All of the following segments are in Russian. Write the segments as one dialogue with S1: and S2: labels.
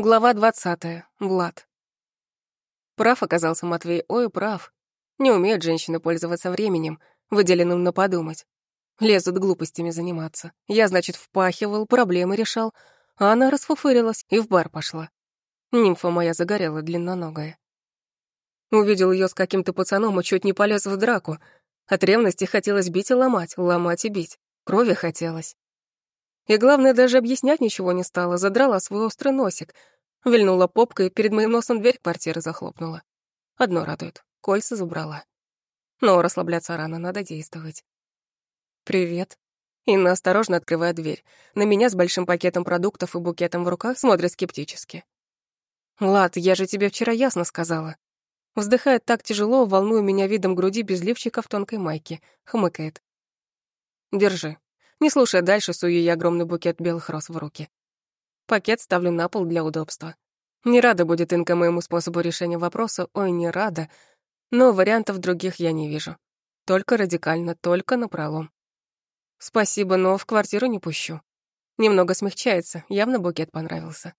S1: Глава двадцатая. Влад. Прав оказался Матвей, ой, прав. Не умеют женщины пользоваться временем, выделенным на подумать. Лезут глупостями заниматься. Я, значит, впахивал, проблемы решал, а она расфуфырилась и в бар пошла. Нимфа моя загорела, длинноногая. Увидел ее с каким-то пацаном и чуть не полез в драку. От ревности хотелось бить и ломать, ломать и бить. Крови хотелось. И главное, даже объяснять ничего не стала, задрала свой острый носик, вильнула попкой и перед моим носом дверь квартиры захлопнула. Одно радует — кольца забрала. Но расслабляться рано, надо действовать. «Привет». Инна осторожно открывает дверь. На меня с большим пакетом продуктов и букетом в руках смотрит скептически. «Лад, я же тебе вчера ясно сказала». Вздыхает так тяжело, волнуя меня видом груди без лифчика в тонкой майке. Хмыкает. «Держи». Не слушая дальше, сую я огромный букет белых роз в руки. Пакет ставлю на пол для удобства. Не рада будет Инка моему способу решения вопроса, ой, не рада, но вариантов других я не вижу. Только радикально, только напролом. Спасибо, но в квартиру не пущу. Немного смягчается, явно букет понравился.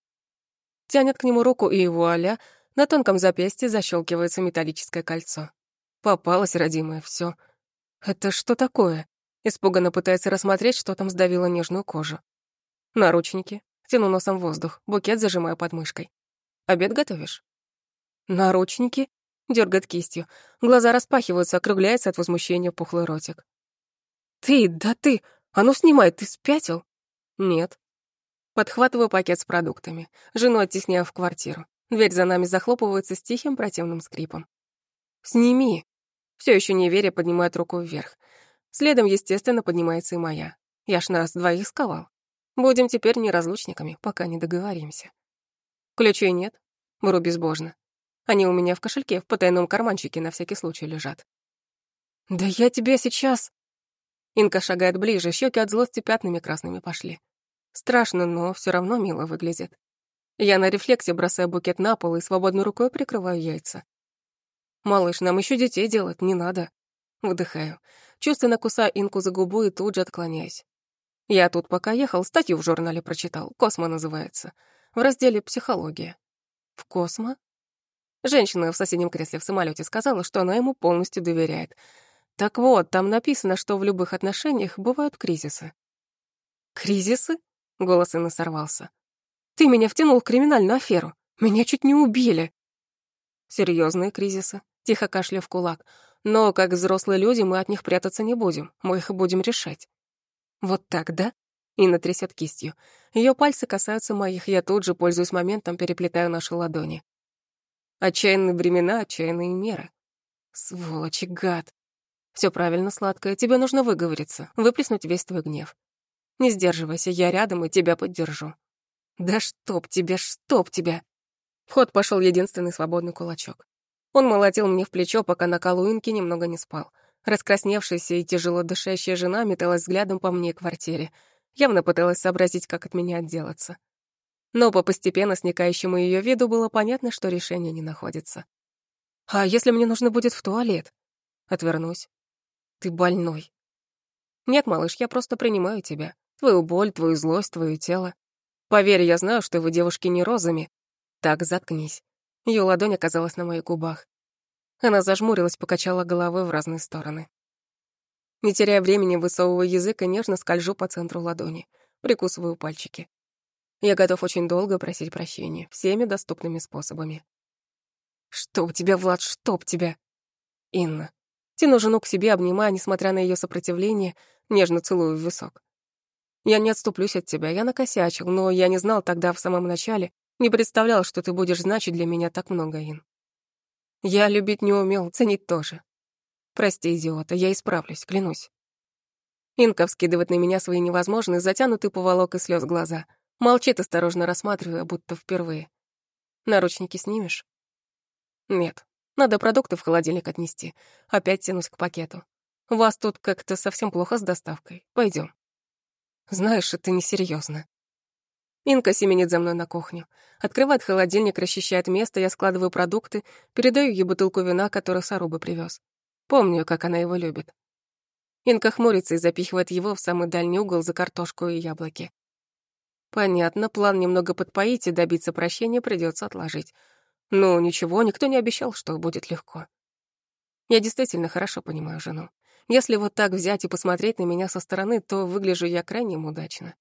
S1: Тянет к нему руку, и вуаля, на тонком запястье защелкивается металлическое кольцо. Попалась, родимая, все. Это что такое? Испуганно пытается рассмотреть, что там сдавило нежную кожу. Наручники. Тяну носом воздух, букет зажимаю под мышкой. Обед готовишь? Наручники? Дёргает кистью. Глаза распахиваются, округляется от возмущения пухлый ротик. Ты, да ты! А ну снимай, ты спятил? Нет. Подхватываю пакет с продуктами. Жену оттесняю в квартиру. Дверь за нами захлопывается с тихим противным скрипом. «Сними!» Все еще не веря, поднимает руку вверх. Следом, естественно, поднимается и моя. Я ж нас двоих сковал. Будем теперь неразлучниками, пока не договоримся. Ключей нет? Вру безбожно. Они у меня в кошельке, в потайном карманчике на всякий случай лежат. «Да я тебя сейчас...» Инка шагает ближе, щеки от злости пятнами красными пошли. Страшно, но все равно мило выглядит. Я на рефлексе бросаю букет на пол и свободной рукой прикрываю яйца. «Малыш, нам еще детей делать не надо». Вдыхаю. Чувственно кусаю Инку за губу и тут же отклоняюсь. Я тут пока ехал, статью в журнале прочитал. «Космо» называется. В разделе «Психология». В «Космо»? Женщина в соседнем кресле в самолете сказала, что она ему полностью доверяет. Так вот, там написано, что в любых отношениях бывают кризисы. «Кризисы?» — голос Инны сорвался. «Ты меня втянул в криминальную аферу. Меня чуть не убили». «Серьезные кризисы», — тихо кашля в кулак. Но, как взрослые люди, мы от них прятаться не будем, мы их будем решать. Вот так, да? Инна трясет кистью. Ее пальцы касаются моих, я тут же, пользуюсь моментом, переплетаю наши ладони. Отчаянные времена, отчаянные меры. Сволочи, гад. Все правильно, сладкое, тебе нужно выговориться, выплеснуть весь твой гнев. Не сдерживайся, я рядом и тебя поддержу. Да чтоб тебя, чтоб тебя. В ход пошел единственный свободный кулачок. Он молотил мне в плечо, пока на Калуинке немного не спал. Раскрасневшаяся и тяжело дышащая жена металась взглядом по мне квартире. Явно пыталась сообразить, как от меня отделаться. Но по постепенно сникающему ее виду было понятно, что решение не находится. «А если мне нужно будет в туалет?» Отвернусь. «Ты больной». «Нет, малыш, я просто принимаю тебя. Твою боль, твою злость, твое тело. Поверь, я знаю, что вы, девушки, не розами. Так, заткнись. Ее ладонь оказалась на моих губах. Она зажмурилась, покачала головой в разные стороны. Не теряя времени, высовываю язык и нежно скольжу по центру ладони, прикусываю пальчики. Я готов очень долго просить прощения, всеми доступными способами. «Чтоб тебя, Влад, чтоб тебя!» Инна. Тяну жену к себе, обнимая, несмотря на ее сопротивление, нежно целую в висок. Я не отступлюсь от тебя, я накосячил, но я не знал тогда в самом начале, не представлял, что ты будешь значить для меня так много, Ин. Я любить не умел, ценить тоже. Прости, идиота, я исправлюсь, клянусь. Инка вскидывает на меня свои невозможные, затянутые поволок и слез глаза. Молчит, осторожно рассматривая, будто впервые. Наручники снимешь? Нет. Надо продукты в холодильник отнести. Опять тянусь к пакету. Вас тут как-то совсем плохо с доставкой. Пойдем. Знаешь, это несерьезно. Инка семенит за мной на кухню. Открывает холодильник, расчищает место, я складываю продукты, передаю ей бутылку вина, которую Саруба привез. Помню, как она его любит. Инка хмурится и запихивает его в самый дальний угол за картошку и яблоки. Понятно, план немного подпоить и добиться прощения придется отложить. Но ничего, никто не обещал, что будет легко. Я действительно хорошо понимаю жену. Если вот так взять и посмотреть на меня со стороны, то выгляжу я крайне удачно.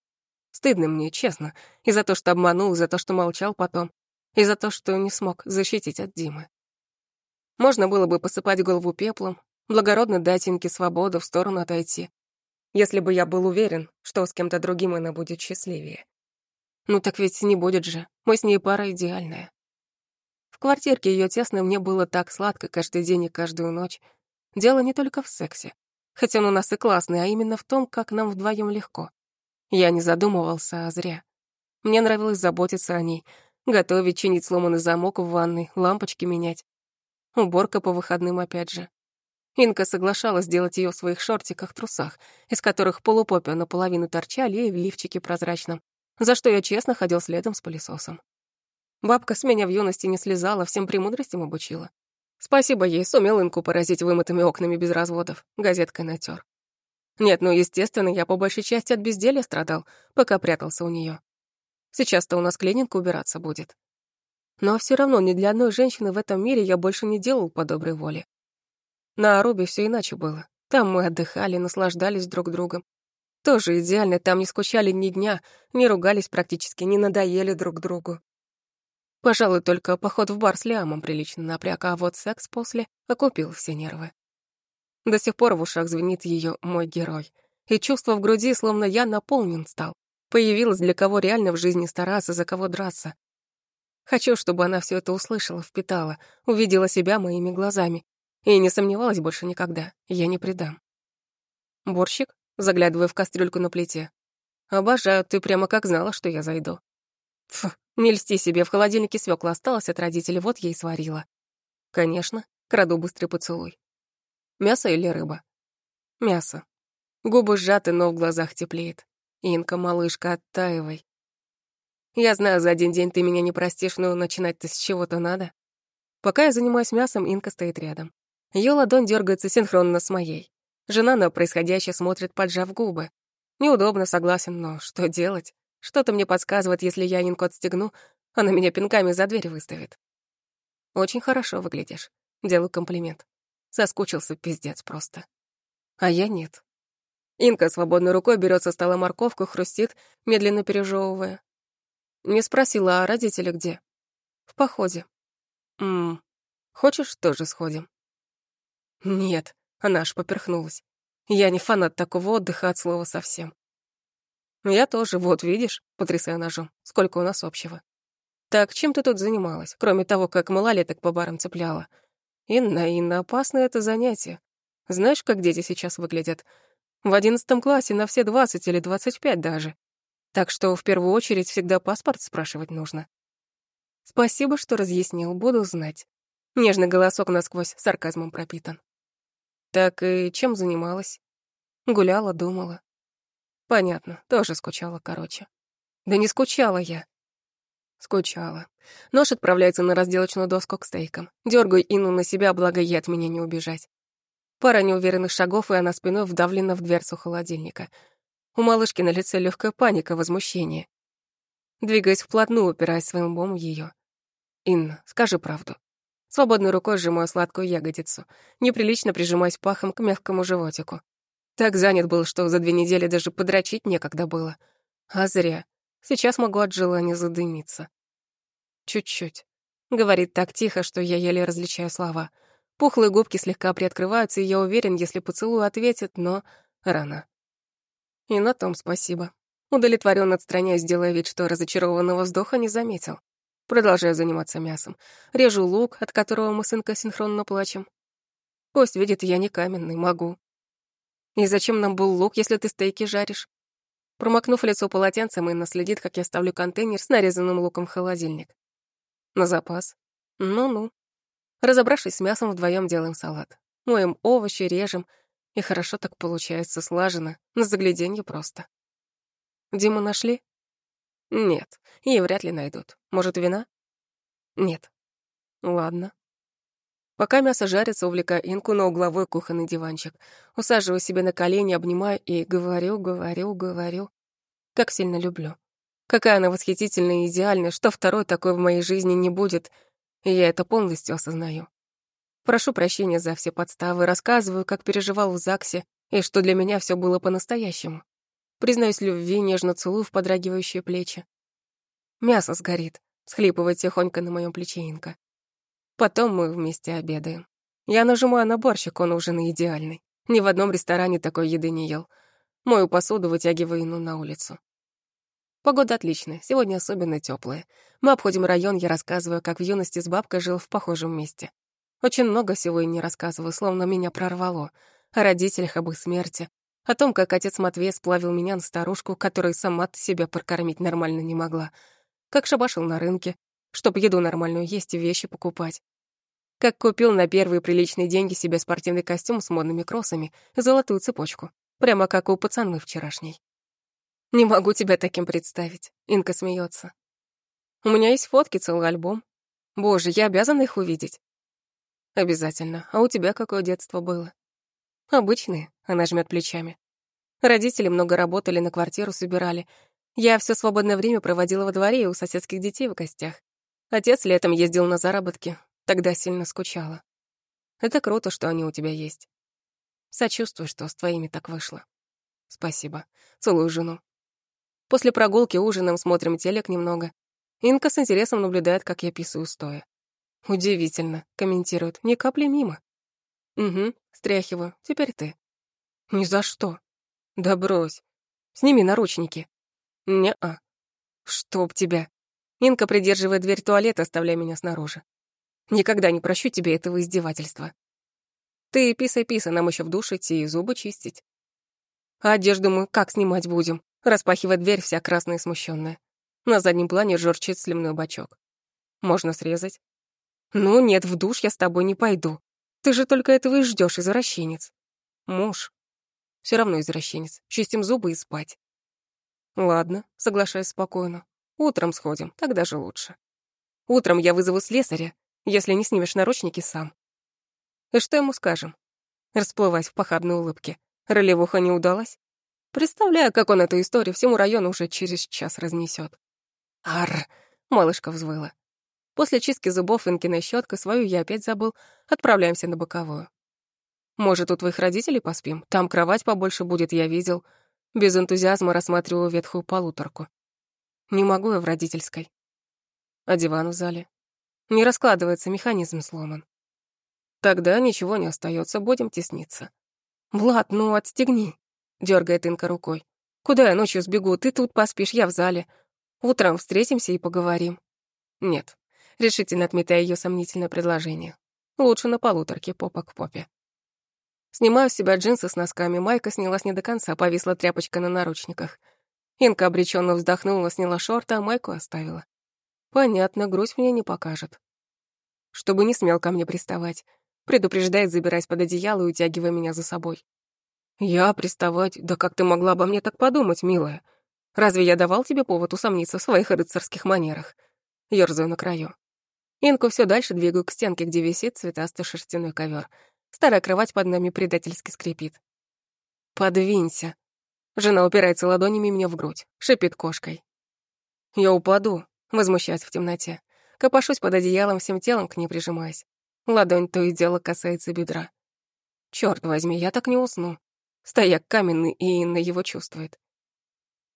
S1: Стыдно мне, честно, и за то, что обманул, и за то, что молчал потом, и за то, что не смог защитить от Димы. Можно было бы посыпать голову пеплом, благородно дать Инке свободу, в сторону отойти, если бы я был уверен, что с кем-то другим она будет счастливее. Ну так ведь не будет же, мы с ней пара идеальная. В квартирке ее тесной мне было так сладко каждый день и каждую ночь. Дело не только в сексе. Хотя он у нас и классный, а именно в том, как нам вдвоем легко. Я не задумывался, а зря. Мне нравилось заботиться о ней, готовить, чинить сломанный замок в ванной, лампочки менять. Уборка по выходным опять же. Инка соглашалась сделать ее в своих шортиках-трусах, из которых полупопия наполовину торчали и в лифчике прозрачном, за что я честно ходил следом с пылесосом. Бабка с меня в юности не слезала, всем премудростям обучила. Спасибо ей, сумел Инку поразить вымытыми окнами без разводов, газеткой натер. Нет, ну, естественно, я по большей части от безделья страдал, пока прятался у нее. Сейчас-то у нас клининг убираться будет. Но все равно ни для одной женщины в этом мире я больше не делал по доброй воле. На Арубе все иначе было. Там мы отдыхали, наслаждались друг другом. Тоже идеально, там не скучали ни дня, не ругались практически, не надоели друг другу. Пожалуй, только поход в бар с Лиамом прилично напряг, а вот секс после окупил все нервы. До сих пор в ушах звенит ее «мой герой». И чувство в груди, словно я наполнен стал. Появилось для кого реально в жизни стараться, за кого драться. Хочу, чтобы она все это услышала, впитала, увидела себя моими глазами. И не сомневалась больше никогда, я не предам. Борщик, заглядывая в кастрюльку на плите. Обожаю, ты прямо как знала, что я зайду. Фу, не льсти себе, в холодильнике свекла осталась от родителей, вот я и сварила. Конечно, краду быстрый поцелуй. Мясо или рыба? Мясо. Губы сжаты, но в глазах теплеет. Инка, малышка, оттаивай. Я знаю, за один день ты меня не простишь, но начинать-то с чего-то надо. Пока я занимаюсь мясом, Инка стоит рядом. Ее ладонь дергается синхронно с моей. Жена на происходящее смотрит, поджав губы. Неудобно, согласен, но что делать? Что-то мне подсказывает, если я Инку отстегну, она меня пинками за дверь выставит. Очень хорошо выглядишь. Делаю комплимент. Соскучился пиздец просто. А я нет. Инка свободной рукой берет со стола морковку, хрустит, медленно пережевывая. Не спросила, а родители где? В походе. Мм, хочешь, тоже сходим? Нет, она аж поперхнулась. Я не фанат такого отдыха от слова совсем. Я тоже, вот видишь, потрясая ножом, сколько у нас общего. Так, чем ты тут занималась, кроме того, как малолеток по барам цепляла? Инна, Инна, опасное это занятие. Знаешь, как дети сейчас выглядят? В одиннадцатом классе на все двадцать или двадцать пять даже. Так что в первую очередь всегда паспорт спрашивать нужно. Спасибо, что разъяснил, буду знать. Нежный голосок насквозь сарказмом пропитан. Так и чем занималась? Гуляла, думала. Понятно, тоже скучала, короче. Да не скучала я. Скучала. Нож отправляется на разделочную доску к стейкам. Дёргаю Инну на себя, благо ей от меня не убежать. Пара неуверенных шагов, и она спиной вдавлена в дверцу холодильника. У малышки на лице легкая паника, возмущение. Двигаясь вплотную, упираясь своим лбом в её. «Инна, скажи правду». Свободной рукой сжимаю сладкую ягодицу. Неприлично прижимаюсь пахом к мягкому животику. Так занят был, что за две недели даже подрочить некогда было. А зря. Сейчас могу от желания задымиться. Чуть-чуть. Говорит так тихо, что я еле различаю слова. Пухлые губки слегка приоткрываются, и я уверен, если поцелуй ответит, но рано. И на том спасибо. Удовлетворенно отстраняюсь, делая вид, что разочарованного вздоха не заметил. Продолжаю заниматься мясом. Режу лук, от которого мы с Инкой синхронно плачем. Пусть видит, я не каменный, могу. И зачем нам был лук, если ты стейки жаришь? Промокнув лицо полотенцем, Инна следит, как я ставлю контейнер с нарезанным луком в холодильник. На запас. Ну-ну. Разобравшись с мясом, вдвоем делаем салат. Моем овощи, режем. И хорошо так получается, слаженно. На загляденье просто. Диму нашли? Нет, и вряд ли найдут. Может, вина? Нет. Ладно. Пока мясо жарится, увлекаю Инку на угловой кухонный диванчик. Усаживаю себе на колени, обнимаю и говорю, говорю, говорю. Как сильно люблю. Какая она восхитительная и идеальная, что второй такой в моей жизни не будет, и я это полностью осознаю. Прошу прощения за все подставы, рассказываю, как переживал в ЗАГСе, и что для меня все было по-настоящему. Признаюсь любви, нежно целую в подрагивающие плечи. Мясо сгорит, схлипывает тихонько на моем плече Инка. Потом мы вместе обедаем. Я нажимаю на борщик, он ужин идеальный. Ни в одном ресторане такой еды не ел. Мою посуду, вытягиваю Ину на улицу. Погода отличная, сегодня особенно теплая. Мы обходим район, я рассказываю, как в юности с бабкой жил в похожем месте. Очень много всего и не рассказываю, словно меня прорвало. О родителях, об их смерти, о том, как отец Матвей сплавил меня на старушку, которая сама себя прокормить нормально не могла. Как шабашил на рынке, чтоб еду нормальную есть и вещи покупать. Как купил на первые приличные деньги себе спортивный костюм с модными кроссами и золотую цепочку. Прямо как у пацаны вчерашней. «Не могу тебя таким представить», — Инка смеется. «У меня есть фотки, целый альбом. Боже, я обязана их увидеть». «Обязательно. А у тебя какое детство было?» «Обычные», — она жмет плечами. Родители много работали, на квартиру собирали. Я все свободное время проводила во дворе и у соседских детей в гостях. Отец летом ездил на заработки, тогда сильно скучала. Это круто, что они у тебя есть. Сочувствую, что с твоими так вышло. Спасибо. Целую жену. После прогулки ужином смотрим телек немного. Инка с интересом наблюдает, как я писаю стоя. Удивительно, комментирует, ни капли мимо. Угу, стряхиваю, теперь ты. Ни за что. Да брось. Сними наручники. Не-а. Чтоб тебя. Инка придерживает дверь туалета, оставляя меня снаружи. Никогда не прощу тебе этого издевательства. Ты писай-писай, нам еще в душ идти и зубы чистить. А одежду мы как снимать будем? Распахивая дверь, вся красная и смущенная. На заднем плане журчит сливной бачок. Можно срезать. Ну нет, в душ я с тобой не пойду. Ты же только этого и ждешь, извращенец. Муж. Все равно извращенец. Чистим зубы и спать. Ладно, соглашаюсь спокойно. Утром сходим, тогда же лучше. Утром я вызову слесаря, если не снимешь наручники сам. И что ему скажем? Расплываясь в похабной улыбке. Ролевуха не удалась? Представляю, как он эту историю всему району уже через час разнесет. Ар! малышка взвыла. После чистки зубов Инкиной щеткой свою я опять забыл. Отправляемся на боковую. Может, у твоих родителей поспим? Там кровать побольше будет, я видел. Без энтузиазма рассматриваю ветхую полуторку. Не могу я в родительской. А диван в зале? Не раскладывается, механизм сломан. Тогда ничего не остается, будем тесниться. Влад, ну отстегни, дергает Инка рукой. Куда я ночью сбегу? Ты тут поспишь, я в зале. Утром встретимся и поговорим. Нет, решительно отметая ее сомнительное предложение. Лучше на полуторке, попа к попе. Снимаю с себя джинсы с носками, майка снялась не до конца, повисла тряпочка на наручниках. Инка обреченно вздохнула, сняла шорты, а майку оставила. Понятно, грудь мне не покажет. Чтобы не смел ко мне приставать. Предупреждает, забираясь под одеяло и утягивая меня за собой. Я приставать? Да как ты могла обо мне так подумать, милая? Разве я давал тебе повод усомниться в своих рыцарских манерах? Ёрзаю на краю. Инку все дальше двигаю к стенке, где висит цветастый шерстяной ковер. Старая кровать под нами предательски скрипит. «Подвинься». Жена упирается ладонями мне в грудь, шипит кошкой. «Я упаду», Возмущаюсь в темноте. Копошусь под одеялом, всем телом к ней прижимаясь. Ладонь то и дело касается бедра. Черт возьми, я так не усну. Стояк каменный, и Инна его чувствует.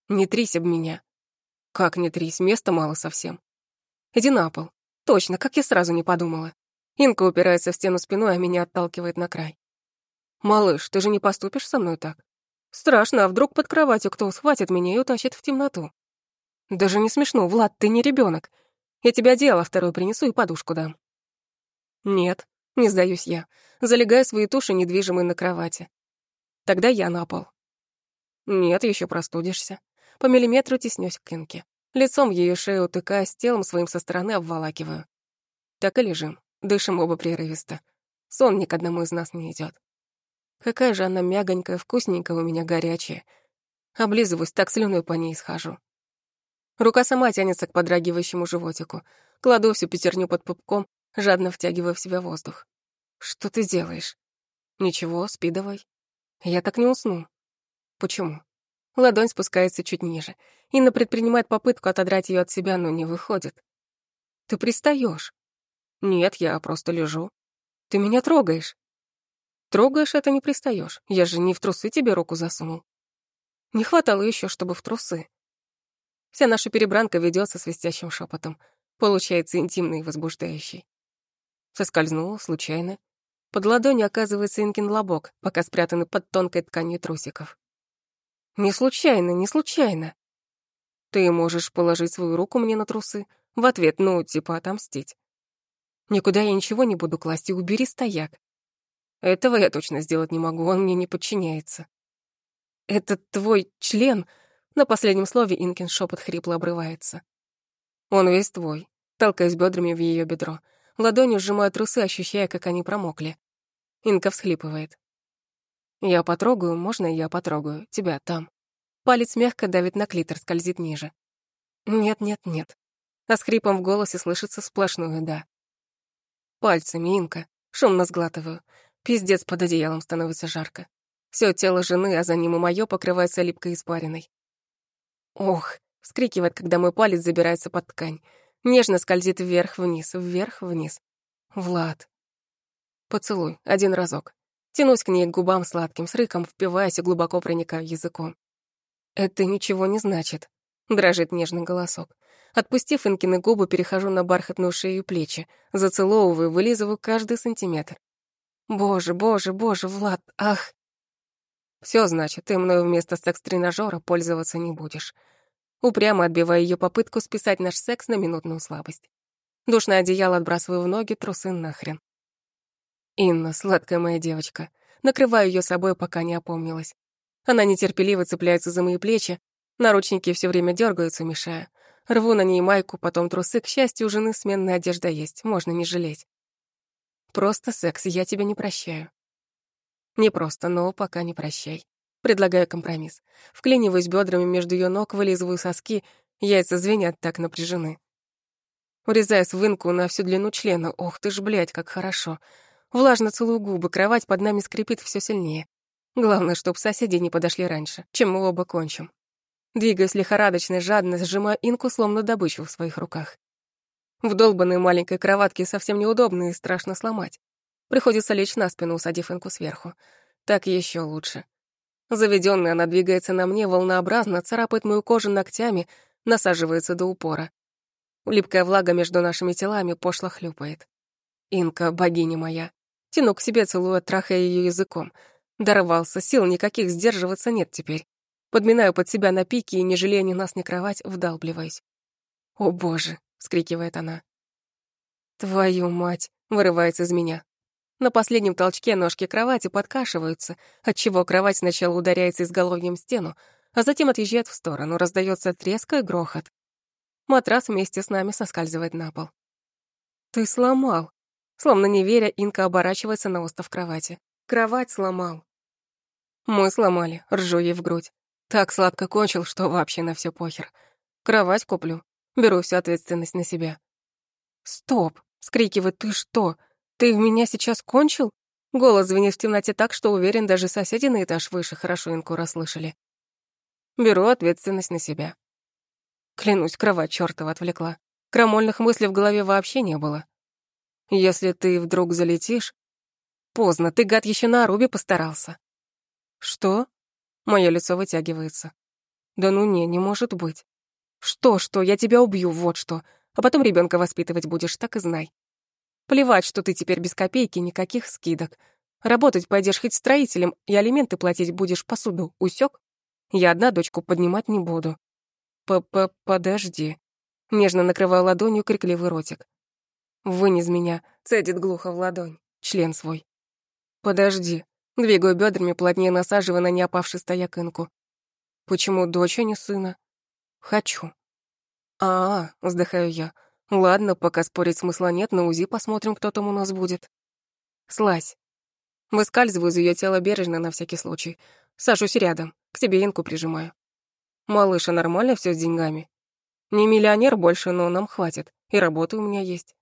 S1: Не трись об меня. Как не трись, места мало совсем. Иди на пол. Точно, как я сразу не подумала. Инка упирается в стену спиной, а меня отталкивает на край. «Малыш, ты же не поступишь со мной так? Страшно, а вдруг под кроватью кто схватит меня и утащит в темноту? Даже не смешно, Влад, ты не ребенок. Я тебе одеяло второе принесу и подушку дам. Нет, не сдаюсь я. Залегаю свои туши, недвижимые на кровати. Тогда я на пол. Нет, еще простудишься. По миллиметру теснюсь к Инке. Лицом в ее шею утыкаясь, телом своим со стороны обволакиваю. Так и лежим, дышим оба прерывисто. Сон ни к одному из нас не идет. Какая же она мягонькая, вкусненькая у меня горячая. Облизываюсь, так слюной по ней схожу. Рука сама тянется к подрагивающему животику. Кладу всю пятерню под пупком, жадно втягивая в себя воздух. «Что ты делаешь?» «Ничего, спи давай». «Я так не усну». «Почему?» Ладонь спускается чуть ниже. Инна предпринимает попытку отодрать ее от себя, но не выходит. Ты пристаешь. Нет, я просто лежу. Ты меня трогаешь. Трогаешь это не пристаешь. Я же не в трусы тебе руку засунул. Не хватало еще, чтобы в трусы. Вся наша перебранка ведется свистящим шепотом. Получается интимный и возбуждающий. Соскользнула случайно. Под ладонью оказывается Инкин лобок, пока спрятанный под тонкой тканью трусиков. Не случайно, не случайно. Ты можешь положить свою руку мне на трусы, в ответ, ну, типа отомстить. Никуда я ничего не буду класть, и убери стояк. Этого я точно сделать не могу, он мне не подчиняется. «Это твой член?» На последнем слове Инкин шепот хрипло обрывается. «Он весь твой», толкаясь бедрами в ее бедро. Ладонью сжимаю трусы, ощущая, как они промокли. Инка всхлипывает. Я потрогаю, можно я потрогаю? Тебя там. Палец мягко давит на клитор, скользит ниже. Нет, нет, нет. А с хрипом в голосе слышится сплошное «да». Пальцами, Инка. Шумно сглатываю. Пиздец, под одеялом становится жарко. Всё тело жены, а за ним и моё покрывается липкой испариной. Ох, вскрикивает, когда мой палец забирается под ткань. Нежно скользит вверх-вниз, вверх-вниз. Влад. Поцелуй, один разок. Тянусь к ней к губам сладким, с рыком, впиваясь и глубоко проникаю языком. «Это ничего не значит», — дрожит нежный голосок. Отпустив Инкины губы, перехожу на бархатную шею и плечи, зацеловываю, вылизываю каждый сантиметр. «Боже, боже, боже, Влад, ах!» Все значит, ты мною вместо секс-тренажера пользоваться не будешь. Упрямо отбивая ее попытку списать наш секс на минутную слабость. Душное одеяло отбрасываю в ноги, трусы нахрен. Инна, сладкая моя девочка. Накрываю ее собой, пока не опомнилась. Она нетерпеливо цепляется за мои плечи, наручники все время дергаются, мешая. Рву на ней майку, потом трусы. К счастью, у жены сменная одежда есть, можно не жалеть. Просто секс, я тебя не прощаю. Не просто, но пока не прощай. Предлагаю компромисс. Вклиниваюсь бедрами между ее ног, вылизываю соски, яйца звенят так напряжены. Урезаю свинку на всю длину члена. Ох ты ж, блядь, как хорошо. Влажно целую губы, кровать под нами скрипит все сильнее. Главное, чтоб соседи не подошли раньше, чем мы оба кончим. Двигаюсь лихорадочно, жадно, сжимая инку, словно добычу в своих руках. В долбанной маленькой кроватке совсем неудобно и страшно сломать. Приходится лечь на спину, усадив инку сверху. Так еще лучше. Заведенная она двигается на мне волнообразно, царапает мою кожу ногтями, насаживается до упора. Липкая влага между нашими телами пошло хлюпает. Инка, богиня моя. Тяну к себе, целую, трахая ее языком. Дорвался, сил никаких сдерживаться нет теперь. Подминаю под себя на пике и, не жалея ни нас, ни кровать, вдалбливаюсь. «О, боже!» — вскрикивает она. «Твою мать!» — вырывается из меня. На последнем толчке ножки кровати подкашиваются, отчего кровать сначала ударяется изголовьем в стену, а затем отъезжает в сторону, раздается треск и грохот. Матрас вместе с нами соскальзывает на пол. «Ты сломал!» Словно не веря, Инка оборачивается на остов кровати. Кровать сломал. Мы сломали, ржу ей в грудь. Так сладко кончил, что вообще на все похер. Кровать куплю. Беру всю ответственность на себя. «Стоп!» — скрикивает. «Ты что? Ты в меня сейчас кончил?» Голос звенит в темноте так, что уверен, даже соседи на этаж выше хорошо Инку расслышали. Беру ответственность на себя. Клянусь, кровать чёртова отвлекла. Крамольных мыслей в голове вообще не было. Если ты вдруг залетишь... Поздно, ты, гад, еще на Арубе постарался. Что? Мое лицо вытягивается. Да ну не, не может быть. Что, что, я тебя убью, вот что. А потом ребенка воспитывать будешь, так и знай. Плевать, что ты теперь без копейки, никаких скидок. Работать пойдешь хоть строителем, и алименты платить будешь по суду, усек? Я одна дочку поднимать не буду. П-п-подожди. Нежно накрываю ладонью крикливый ротик. Вынь из меня, цедит глухо в ладонь, член свой. Подожди, двигаю бедрами, плотнее насаживая на неопавший стояк инку. Почему дочь, а не сына? Хочу. А, -а, вздыхаю я. Ладно, пока спорить смысла нет, на УЗИ посмотрим, кто там у нас будет. Слазь. Выскальзываю из ее тела бережно на всякий случай. Сажусь рядом, к себе инку прижимаю. Малыша, нормально все с деньгами? Не миллионер больше, но нам хватит. И работа у меня есть.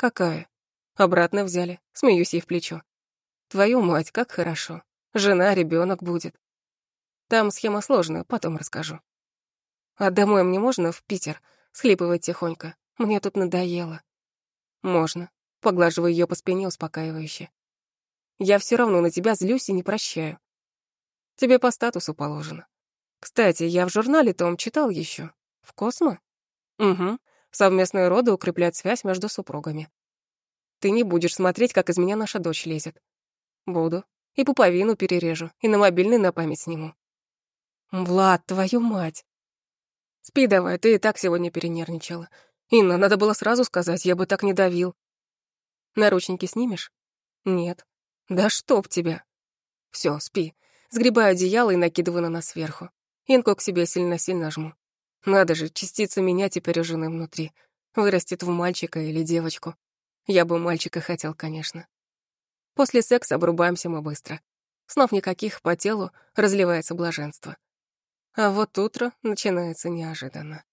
S1: «Какая?» Обратно взяли, смеюсь ей в плечо. «Твою мать, как хорошо. Жена, ребенок будет». Там схема сложная, потом расскажу. А домой мне можно в Питер? Схлипывать тихонько. Мне тут надоело. Можно. Поглаживаю ее по спине успокаивающе. Я все равно на тебя злюсь и не прощаю. Тебе по статусу положено. Кстати, я в журнале том читал еще. В Космо? Угу. Совместные роды укрепляют связь между супругами. Ты не будешь смотреть, как из меня наша дочь лезет. Буду. И пуповину перережу, и на мобильный на память сниму. Влад, твою мать. Спи давай, ты и так сегодня перенервничала. Инна, надо было сразу сказать, я бы так не давил. Наручники снимешь? Нет. Да чтоб тебя. Все, спи. Сгребаю одеяло и накидываю на нас сверху. Инку к себе сильно-сильно жму. Надо же, частица меня теперь у жены внутри. Вырастет в мальчика или девочку. Я бы мальчика хотел, конечно. После секса обрубаемся мы быстро. Снов никаких, по телу разливается блаженство. А вот утро начинается неожиданно.